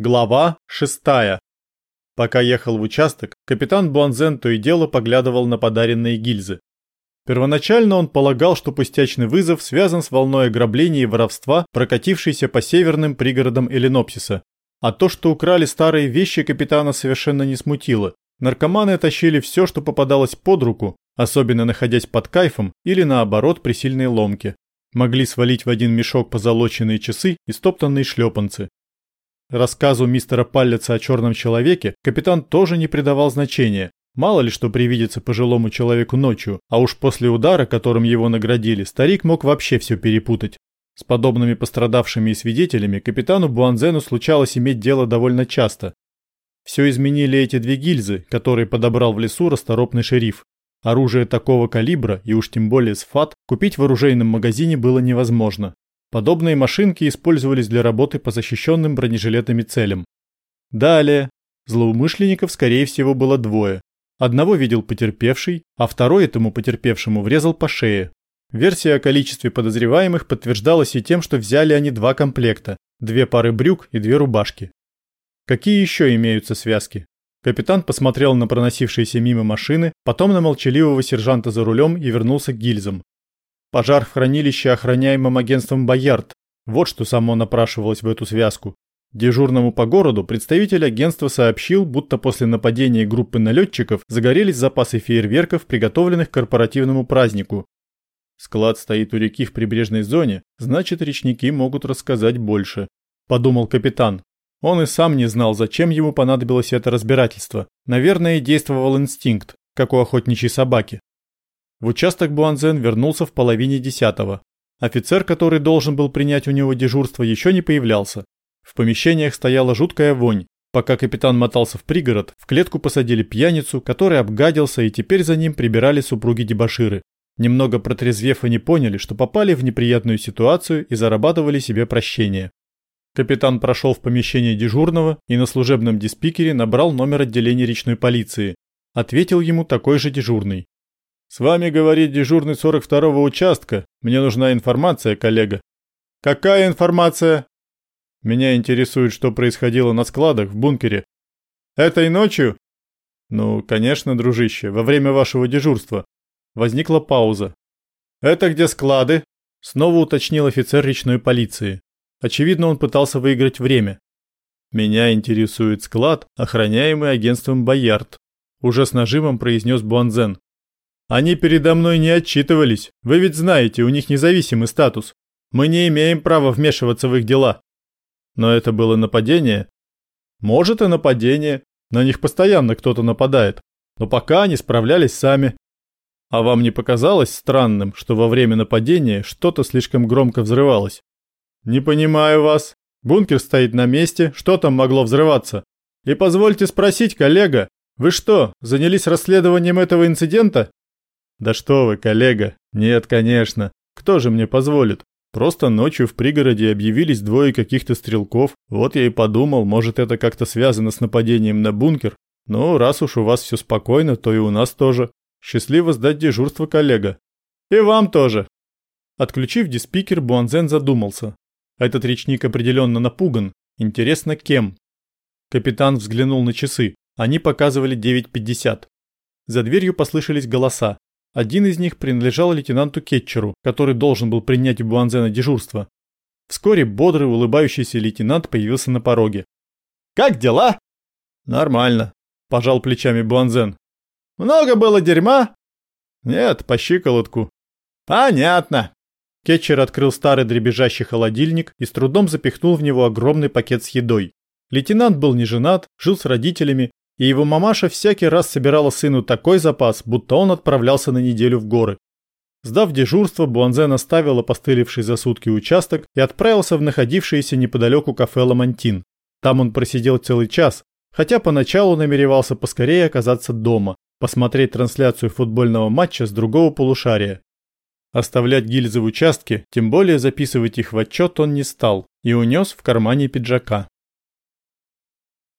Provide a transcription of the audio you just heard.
Глава 6. Пока ехал в участок, капитан Буанзен то и дело поглядывал на подаренные гильзы. Первоначально он полагал, что пустячный вызов связан с волной ограбления и воровства, прокатившейся по северным пригородам Эленопсиса. А то, что украли старые вещи, капитана совершенно не смутило. Наркоманы тащили все, что попадалось под руку, особенно находясь под кайфом или наоборот при сильной ломке. Могли свалить в один мешок позолоченные часы и стоптанные шлепанцы. Рассказу мистера Паллица о черном человеке капитан тоже не придавал значения. Мало ли что привидится пожилому человеку ночью, а уж после удара, которым его наградили, старик мог вообще все перепутать. С подобными пострадавшими и свидетелями капитану Буанзену случалось иметь дело довольно часто. Все изменили эти две гильзы, которые подобрал в лесу расторопный шериф. Оружие такого калибра, и уж тем более сфат, купить в оружейном магазине было невозможно. Подобные машинки использовались для работы по защищенным бронежилетами целям. Далее. Злоумышленников, скорее всего, было двое. Одного видел потерпевший, а второй этому потерпевшему врезал по шее. Версия о количестве подозреваемых подтверждалась и тем, что взяли они два комплекта, две пары брюк и две рубашки. Какие еще имеются связки? Капитан посмотрел на проносившиеся мимо машины, потом на молчаливого сержанта за рулем и вернулся к гильзам. Пожар в хранилище, охраняемом агентством «Боярд». Вот что само напрашивалось в эту связку. Дежурному по городу представитель агентства сообщил, будто после нападения группы налетчиков загорелись запасы фейерверков, приготовленных к корпоративному празднику. Склад стоит у реки в прибрежной зоне, значит, речники могут рассказать больше, подумал капитан. Он и сам не знал, зачем ему понадобилось это разбирательство. Наверное, действовал инстинкт, как у охотничьей собаки. В участок Буанзен вернулся в половине десятого. Офицер, который должен был принять у него дежурство, еще не появлялся. В помещениях стояла жуткая вонь. Пока капитан мотался в пригород, в клетку посадили пьяницу, который обгадился, и теперь за ним прибирали супруги-дебоширы. Немного протрезвев, они поняли, что попали в неприятную ситуацию и зарабатывали себе прощение. Капитан прошел в помещение дежурного и на служебном диспикере набрал номер отделения речной полиции. Ответил ему такой же дежурный. «С вами говорит дежурный 42-го участка. Мне нужна информация, коллега». «Какая информация?» «Меня интересует, что происходило на складах в бункере». «Этой ночью?» «Ну, конечно, дружище, во время вашего дежурства». Возникла пауза. «Это где склады?» Снова уточнил офицер речной полиции. Очевидно, он пытался выиграть время. «Меня интересует склад, охраняемый агентством Боярд», уже с нажимом произнес Буанзен. Они передо мной не отчитывались. Вы ведь знаете, у них независимый статус. Мы не имеем права вмешиваться в их дела. Но это было нападение. Может и нападение. На них постоянно кто-то нападает. Но пока они справлялись сами. А вам не показалось странным, что во время нападения что-то слишком громко взрывалось? Не понимаю вас. Бункер стоит на месте, что там могло взрываться? И позвольте спросить, коллега, вы что, занялись расследованием этого инцидента? Да что вы, коллега? Нет, конечно. Кто же мне позволит? Просто ночью в пригороде объявились двое каких-то стрелков. Вот я и подумал, может это как-то связано с нападением на бункер. Ну, раз уж у вас все спокойно, то и у нас тоже. Счастливо сдать дежурство, коллега. И вам тоже. Отключив диспикер, Буанзен задумался. Этот речник определенно напуган. Интересно, кем? Капитан взглянул на часы. Они показывали 9.50. За дверью послышались голоса. Один из них принадлежал лейтенанту Кетчеру, который должен был принять у Буанзена дежурство. Вскоре бодрый, улыбающийся лейтенант появился на пороге. «Как дела?» «Нормально», – пожал плечами Буанзен. «Много было дерьма?» «Нет, по щиколотку». «Понятно». Кетчер открыл старый дребезжащий холодильник и с трудом запихнул в него огромный пакет с едой. Лейтенант был не женат, жил с родителями и его мамаша всякий раз собирала сыну такой запас, будто он отправлялся на неделю в горы. Сдав дежурство, Буанзен оставил опостылевший за сутки участок и отправился в находившееся неподалеку кафе «Ламантин». Там он просидел целый час, хотя поначалу намеревался поскорее оказаться дома, посмотреть трансляцию футбольного матча с другого полушария. Оставлять гильзы в участке, тем более записывать их в отчет он не стал и унес в кармане пиджака.